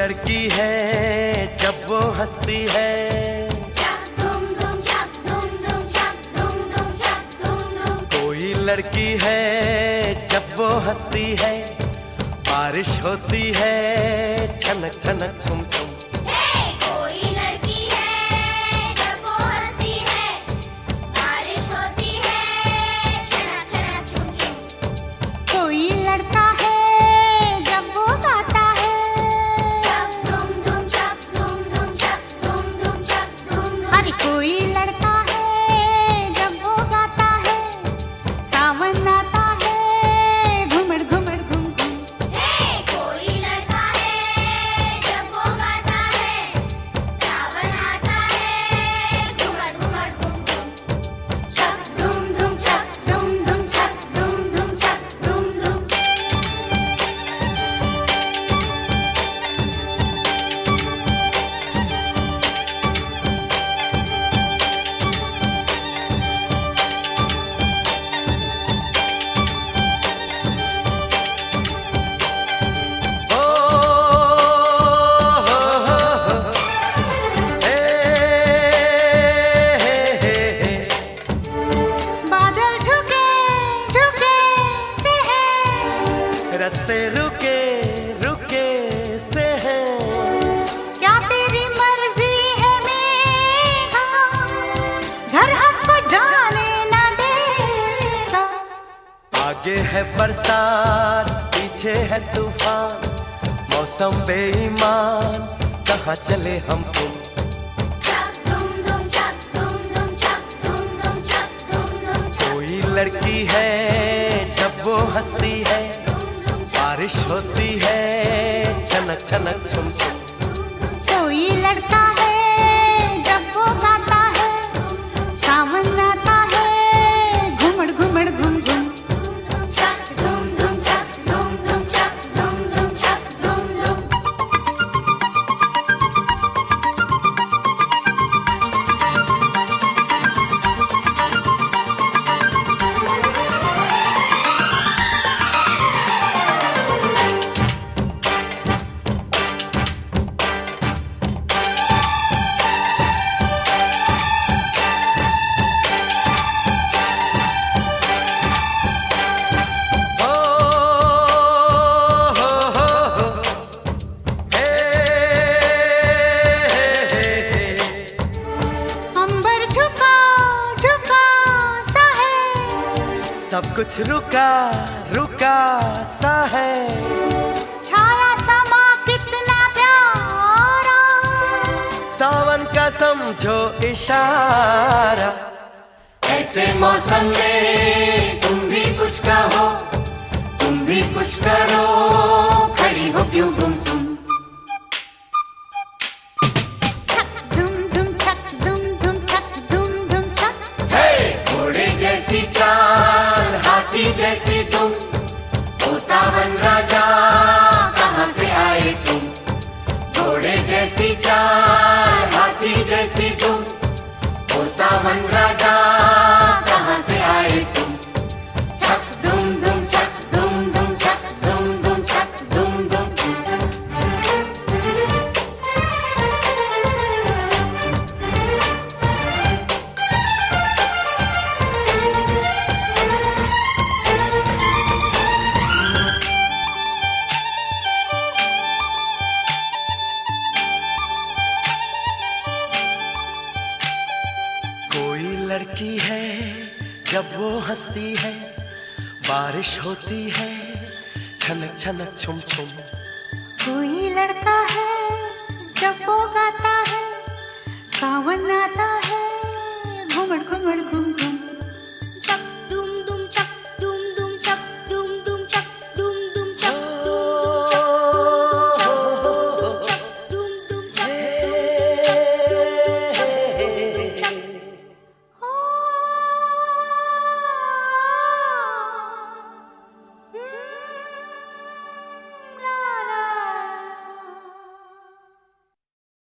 है जब वो हंसती है। कोई लड़की है जब वो हंसती है। बारिश होती है छनक छनक छुम छुम। है बरसात पीछे है तूफ़ान मौसम बेईमान कहाँ चले हम तुम? कोई लड़की है जब वो हंसती है बारिश होती है छनक छनक छुम छुम। सब कुछ रुका रुका सा है। छाया समा कितना प्यारा। सावन का समझो इशारा। ऐसे मौसम में तुम भी कुछ कहो तुम भी कुछ करो। खड़ी हो क्यों गुमसुम? हाथी तुम? ओ सावन राजा, कहाँ से आए तुम? घोड़े जैसी चाल हाथी जैसी तुम। ओ सावन राजा रहती है, जब वो हंसती है, बारिश होती है, छनक छनक छुम छुम। कोई लड़ता है, जब वो गाता है, सावन आता है, घुमड़ घुमड़ घुम